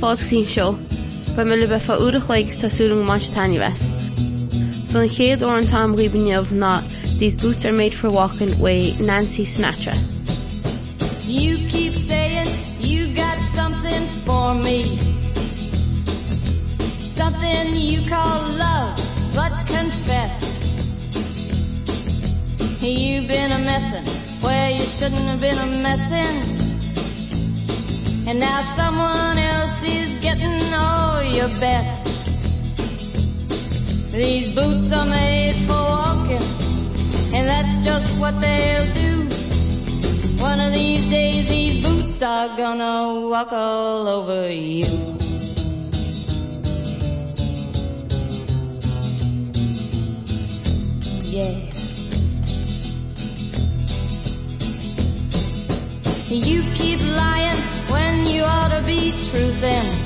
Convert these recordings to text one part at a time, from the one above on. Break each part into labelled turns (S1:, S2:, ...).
S1: Fás sí seo, ba me le be fá úra chuig tásúling más taine.
S2: So an chéad or an tam ribanneomh ná These boots are made for walking way Nancy Sinatra.
S3: You keep saying you got something for me. Something you call love but confess. You've been a messin' where you shouldn't have been a messin' And now someone else getting all your best. These boots are made for walking And that's just what they'll do. One of these days these boots are gonna walk all over you. Yeah. You keep lying when you ought to be truthing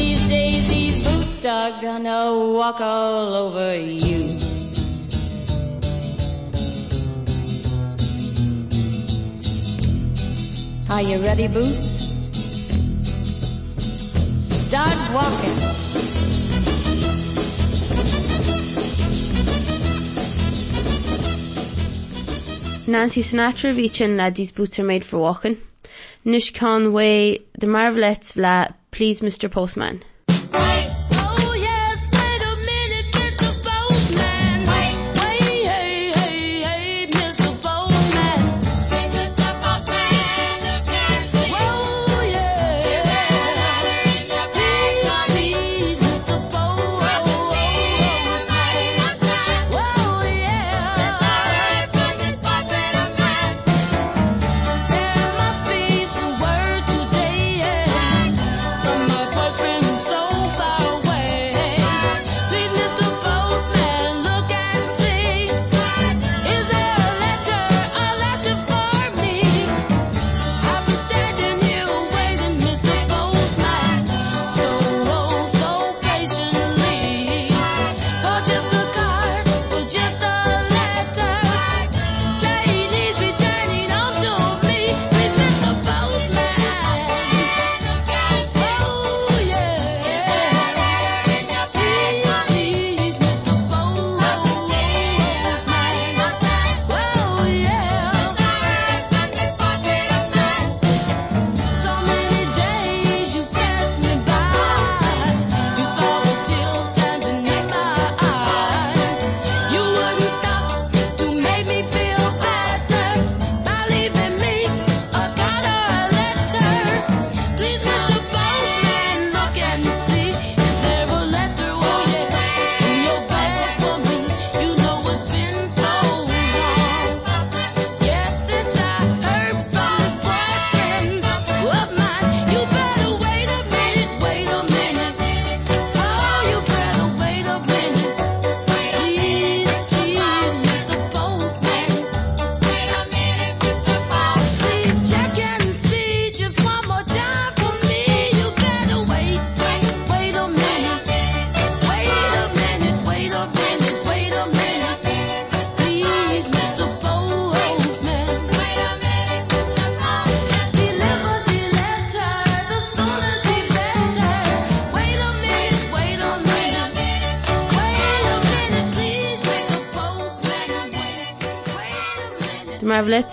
S3: these days these boots are gonna walk all over you Are you ready boots? Start walking.
S2: Nancy Sinatra ví le these boots are made for walking. Nish Conway the Marvelettes la Please Mr. Postman.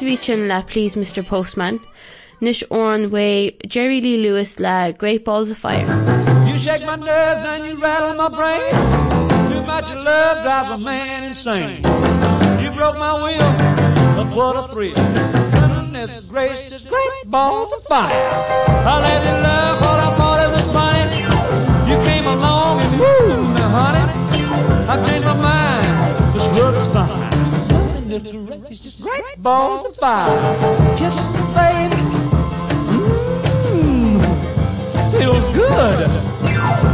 S3: Leví sin le Please Mr. Postman, Nish orn way Jerry Lee Lewis le Great Balls of Fire.
S4: You shake my nerves and you rattle my brain. Too much love drives a man insane. You broke my will, but what a thrill. Goodness gracious, great balls of fire. I let you love what I thought it was funny. You came along and woo me, honey. I've changed my mind. Great balls of fire. Kisses, baby. Mmm, feels good.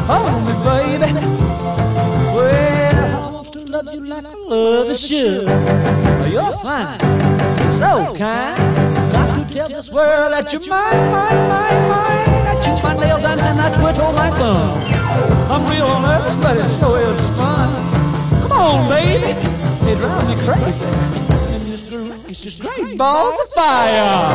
S4: Hold me, baby. Well, I want to love you like I love you should. Oh, you're fine, so kind. Got to tell this world that you're mine, mine, mine, mine. Just great balls of fire.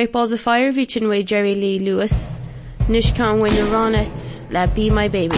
S4: Great Balls of Fire
S3: sin way Jerry Lee Lewis, Nish can win Ronettes le Be My Baby.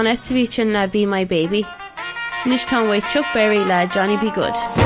S3: Na Ronettes ví sin Be My Baby, Nish can way Chuck Berry le Johnny
S5: B.
S2: Goode.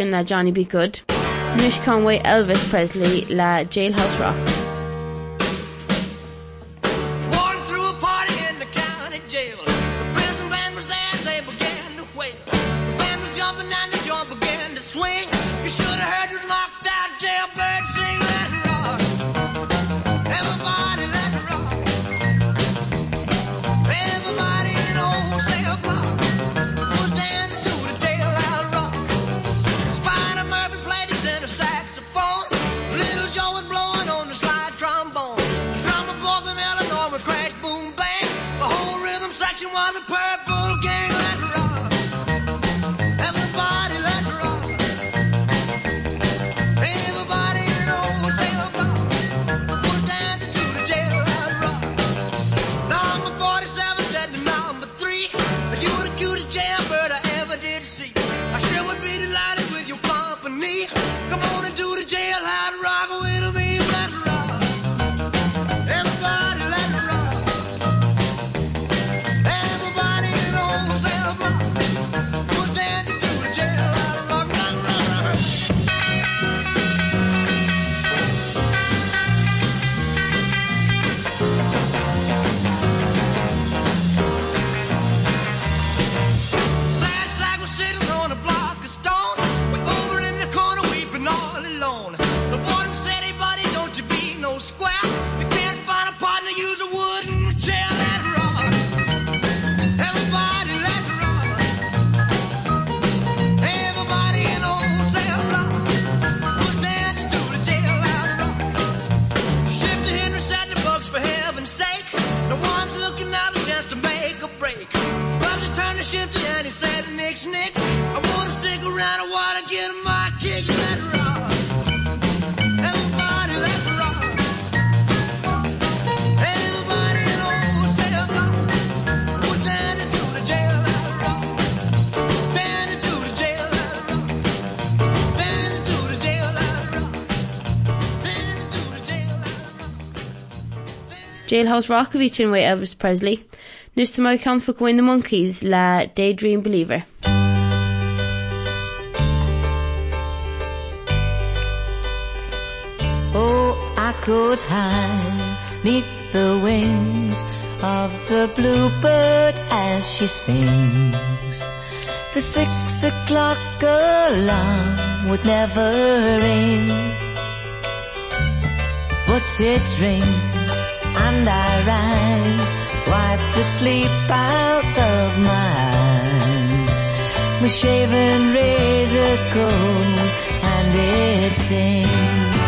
S2: Vichin le Johnny B. Goode, Nish Conway Elvis Presley le Jailhouse Rock.
S6: Section And he said, Nix, I wanna stick around, I wanna get my kicks. Let's rock. Everybody, in the jailhouse jailhouse jailhouse jailhouse.
S2: Jailhouse a bhí Elvis Presley, nus tá mai can fa goin the Monkees le Daydream Believer.
S7: Oh, I could hide neath the wings of the bluebird as she sings. The six o'clock alarm would never ring, but it rings and I rise, wipe the sleep out of my eyes. My shaven razor's cold and it stings.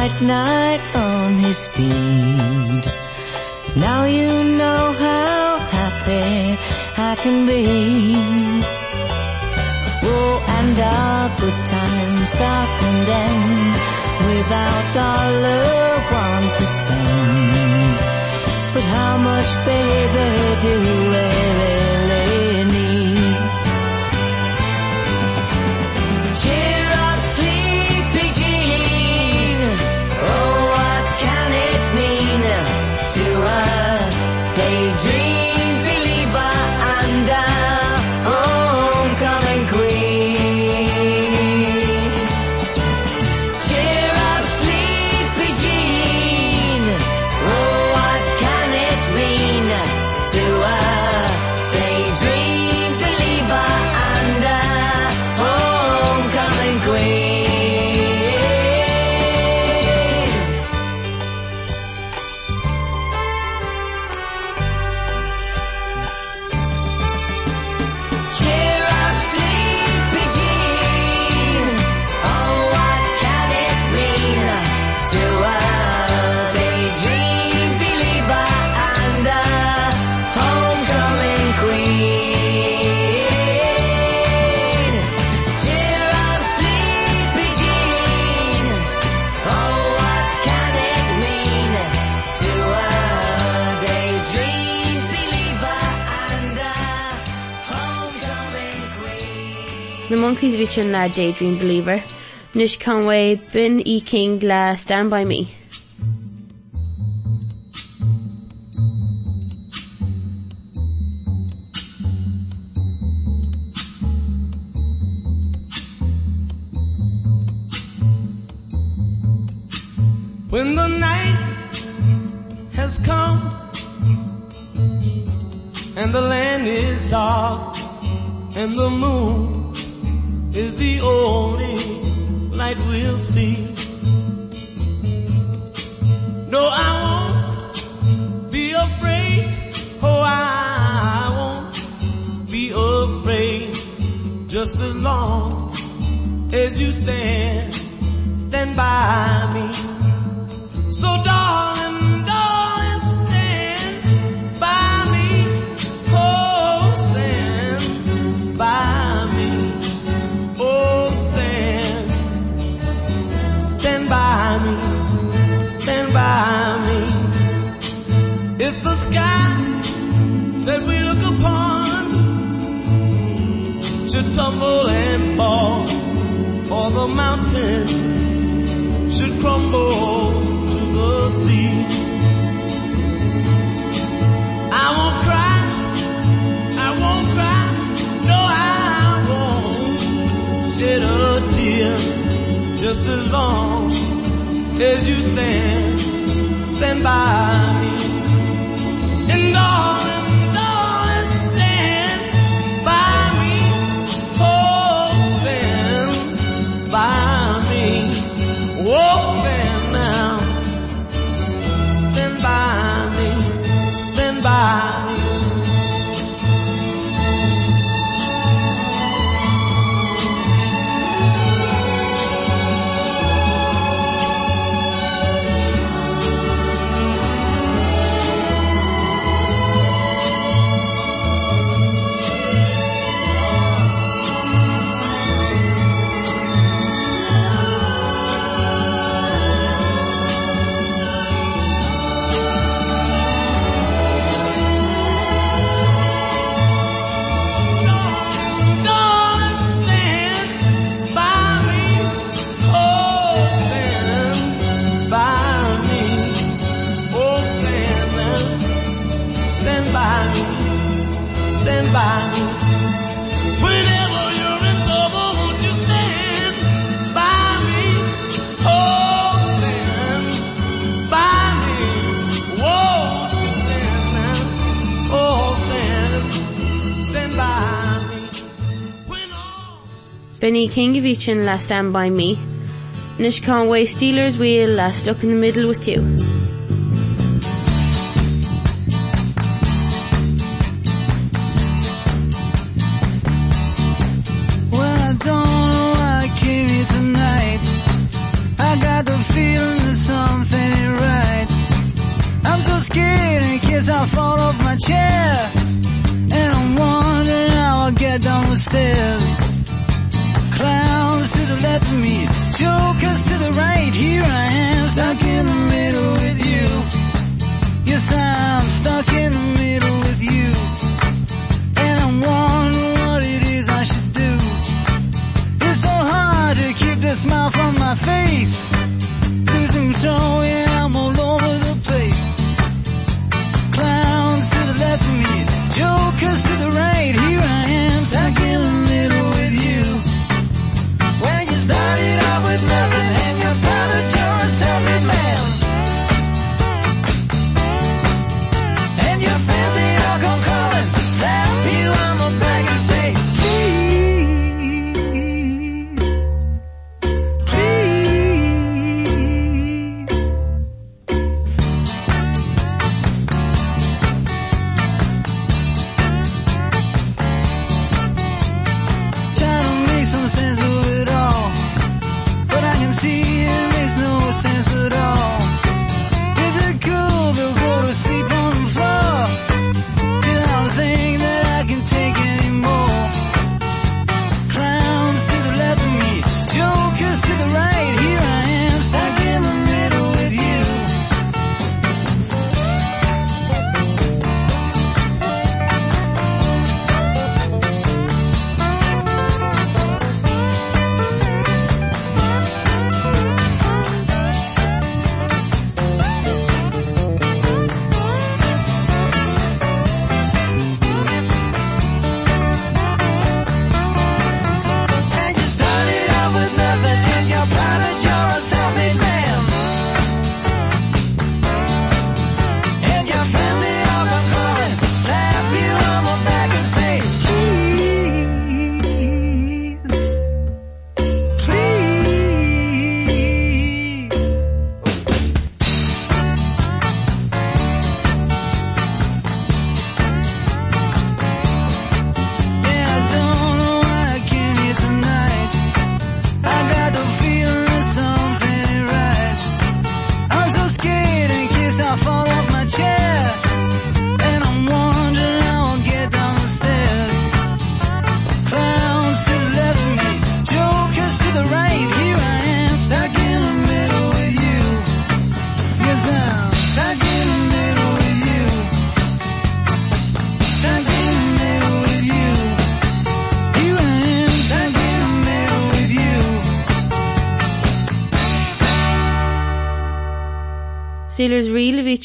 S7: White knight on his steed. Now you know how happy I can be. Oh, and our good time starts and ends without dollar one to spend. But how much, baby, do we a
S2: Monkeys vi na Daydream Believer, Nish Conway, Bin E. King, Glass, Stand by Me.
S4: ní and
S2: last stand by me. Nis kan wei Stealers Wheel last stuck in the middle with you.
S8: smile from my face. Losing joy and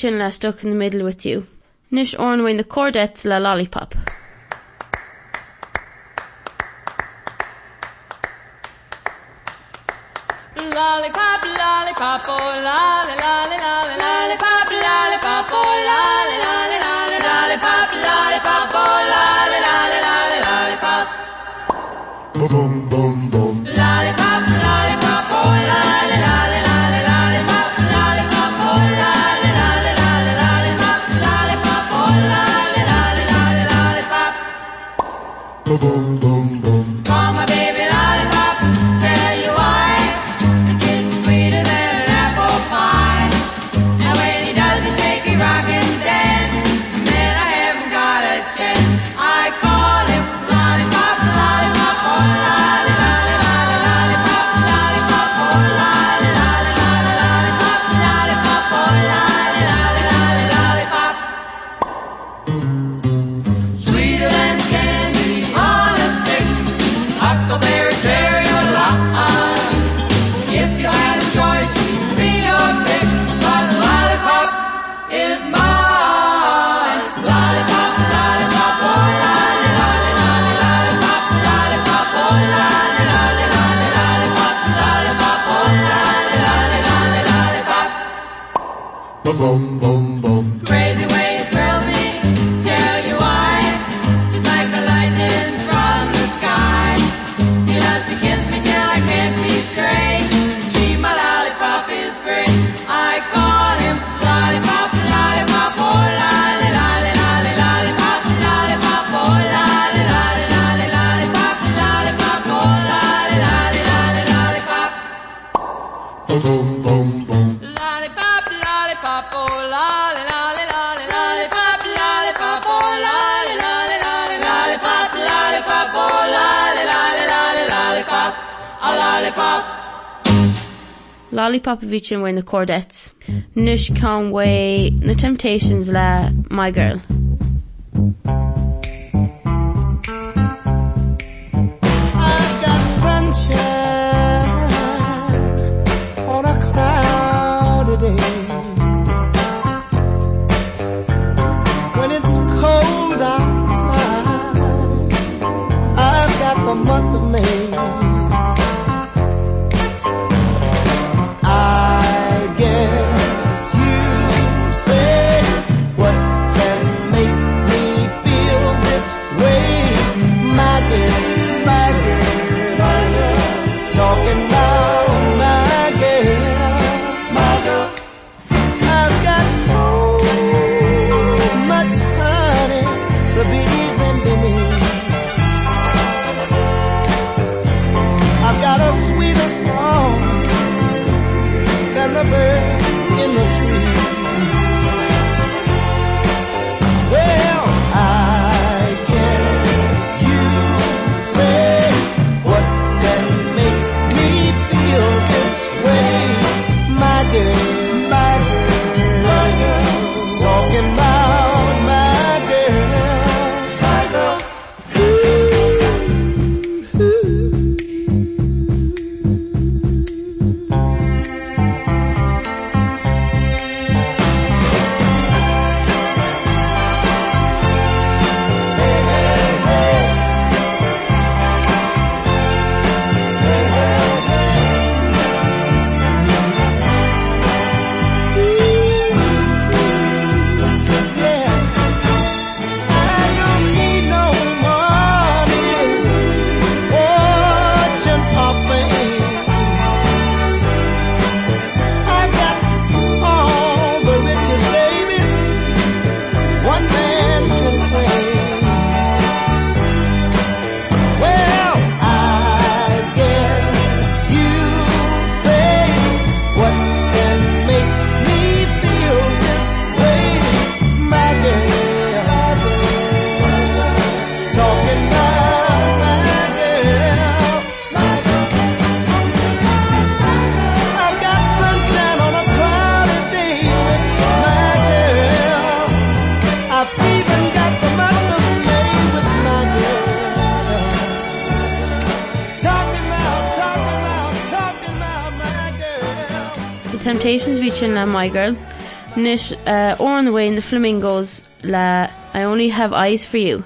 S9: sin le stuck in the middle with you. Nis ornhain na Chordettes le lollipop.
S3: Lollipop, lollipop, oh, lolly, lolly, lolly, lollipop, lollipop, oh, lolly.
S6: boom boom boom
S3: crazy way Charlie Popovich an wein the
S9: Chordettes, Nush Conway The Temptations la, My Girl.
S1: And my girl. Nish uh, or on the
S2: way in the flamingos la I only have eyes for you.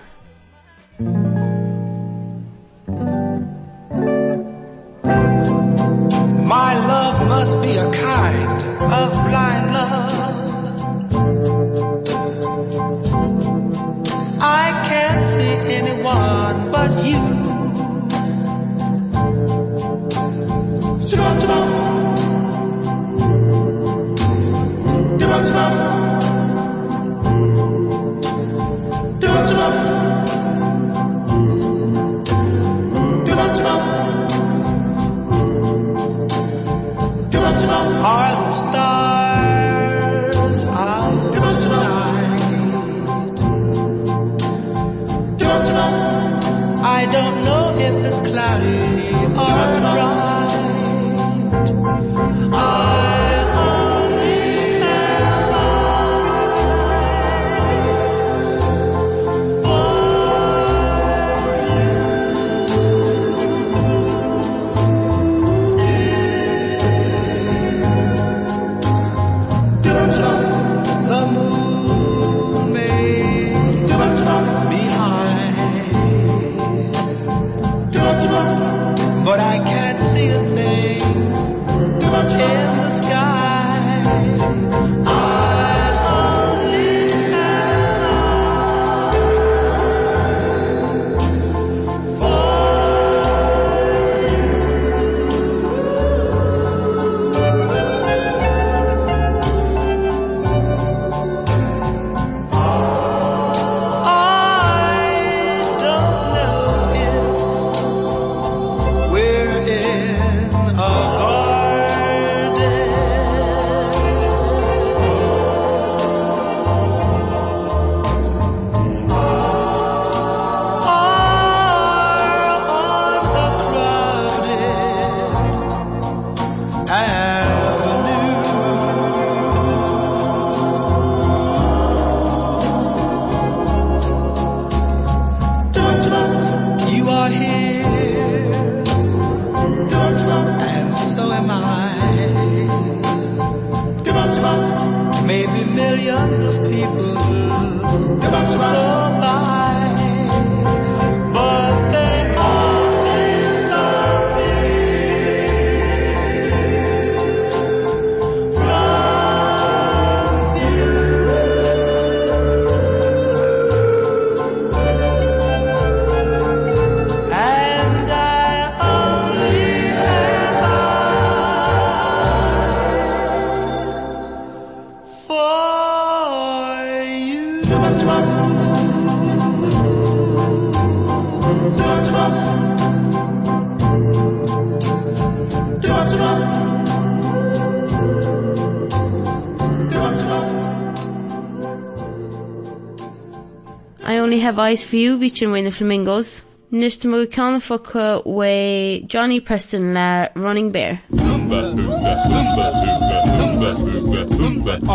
S1: Have eyes for you
S2: reaching way in the Flamingos. Nish to mwy can fuck uh, way Johnny Preston la Running Bear.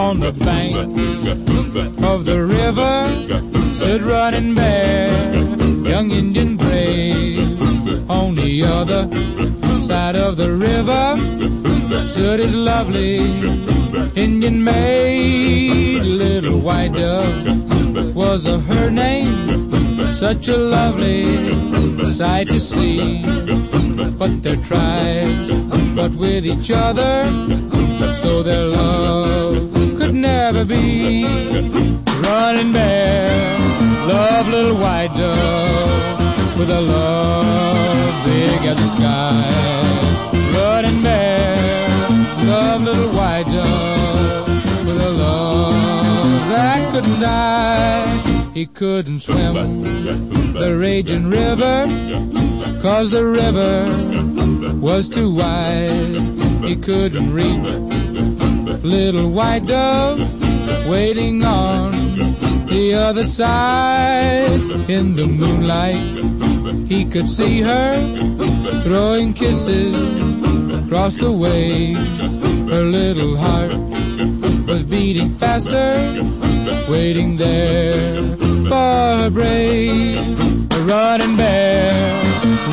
S10: On the bank of the river stood running bear, young Indian brave. On the other side of the river stood his lovely Indian maid, little white dove was a her name. Such a lovely sight to see. But their tribes fought with each other, so their love could never be. Running bear, love little white dove, with a love big as the sky. Running bear, love little white dove, with a love that couldn't die. He couldn't swim the raging river, cause the river was too wide. He couldn't reach little white dove waiting on the other side. In the moonlight, he could see her throwing kisses across the waves. Her little heart was beating faster, waiting there for her brave. A running bear,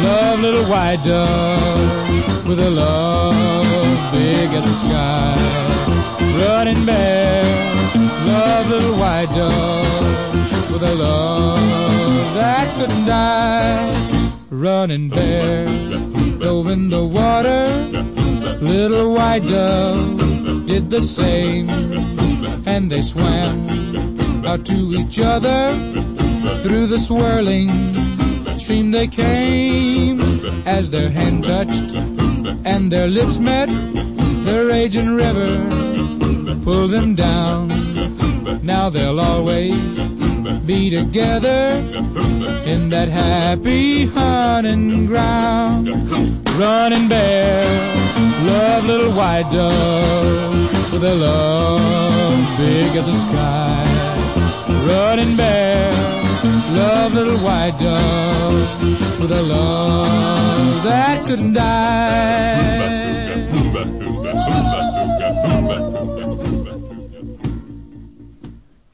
S10: love little white dove with a love big as the sky. running bear, love little white dove with a love that couldn't die. Running bear, dove in the water, little white dove did the same, and they swam out to each other through the swirling stream they came. As their hand touched and their lips met the raging river pulled them down. Now they'll always be together in that happy hunting ground. Running bear love little white dove with a love big as the sky. Running bear love little white dove with a love that couldn't die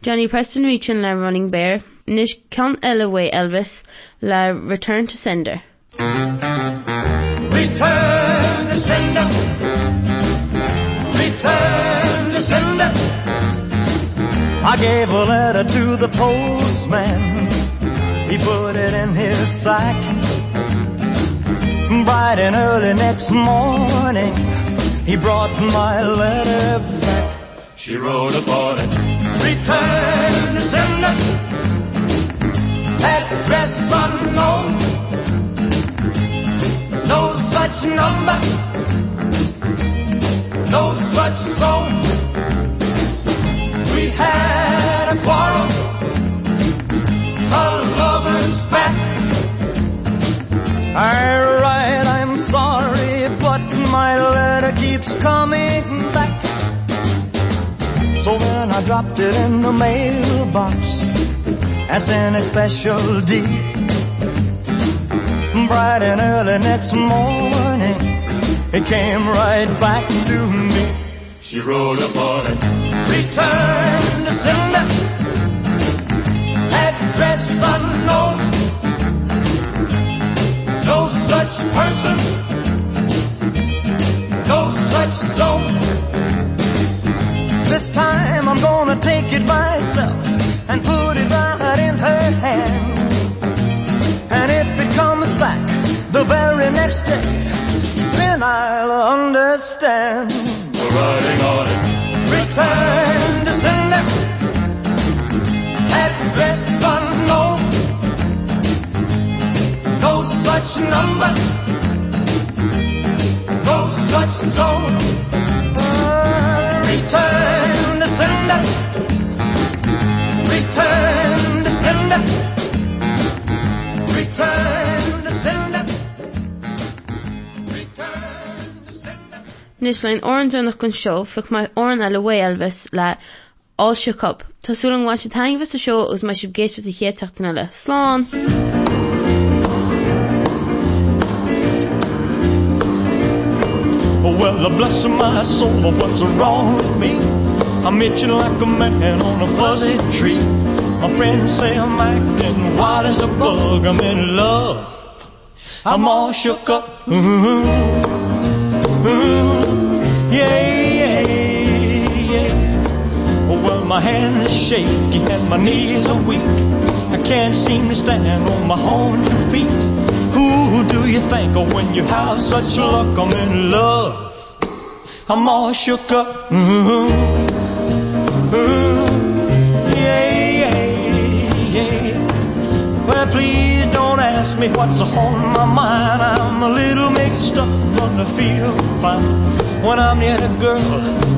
S2: Johnny Preston Reachin le Running Bear, Nish Count Elway Elvis le Return to Sender.
S6: Return to sender. Return to sender. I gave a letter to the postman. He put it in his sack. Bright and early next morning, he brought my letter back. She wrote upon it. Return to sender. Address unknown. No such number. No such zone. We had a quarrel. A lover's spat. Alright, I'm sorry, but my letter keeps coming back. So then I dropped it in the mailbox as in a special deed. Bright and early next morning, it came right back to me. She wrote upon it. Return to sender. Address unknown. No such person. No such zone. This time I'm gonna take it myself and put it right in her hand. And if it comes back the very next day, then I'll understand. We're riding on it. Return to sender. Address unknown. No such number. No such zone. Return sender. Return to sender. Return to sender. Return to sender.
S2: Nis lein orandúnach gon seo fuch mai oran eile way Elvis le all shook up. Tásúlan wa se taing vis a seo gus mai sib géiste a héachtain le. Slán!
S6: Oh, well, bless my soul, but what's wrong with me? I'm itching like a man on a fuzzy tree. My friends say I'm acting wild as a bug. I'm in love. I'm all shook up. Ooh, ooh, yeah, yeah, yeah. Well, my hand is shaky and my knees are weak. I can't seem to stand on my own two feet. Who do you think of when you have such luck? I'm in love. I'm all shook up. Ooh, ooh, yeah, yeah, yeah. Well, please don't ask me what's on my mind. I'm a little mixed up, but I feel fine when I'm near the girl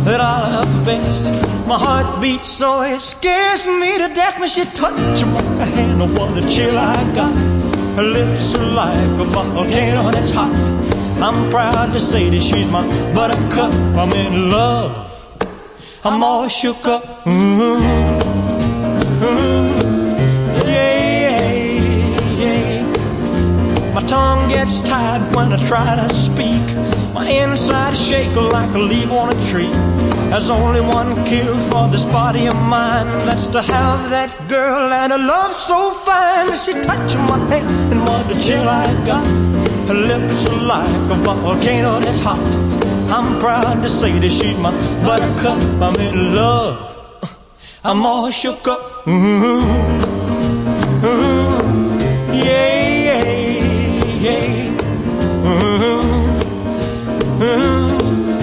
S6: that I love best. My heart beats so it scares me to death when she touch my hand. Oh, what a chill I got. Her lips are like a volcano that's hot. I'm proud to say that she's my buttercup. I'm in love. I'm all shook up. Ooh, ooh, yeah, yeah. My tongue gets tied when I try to speak. My inside shaking like a leaf on a tree. There's only one cure for this body of mine. That's to have that girl and a love so fine. She touching my hand and what a chill I got. Her lips are like a volcano that's hot. I'm proud to say that she's my buttercup. I'm in love. I'm all shook up. Ooh, ooh, yeah, yeah, yeah. Mm-hmm. Ooh, ooh,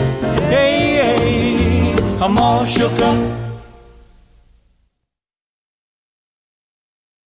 S6: yeah, yeah. I'm all shook up.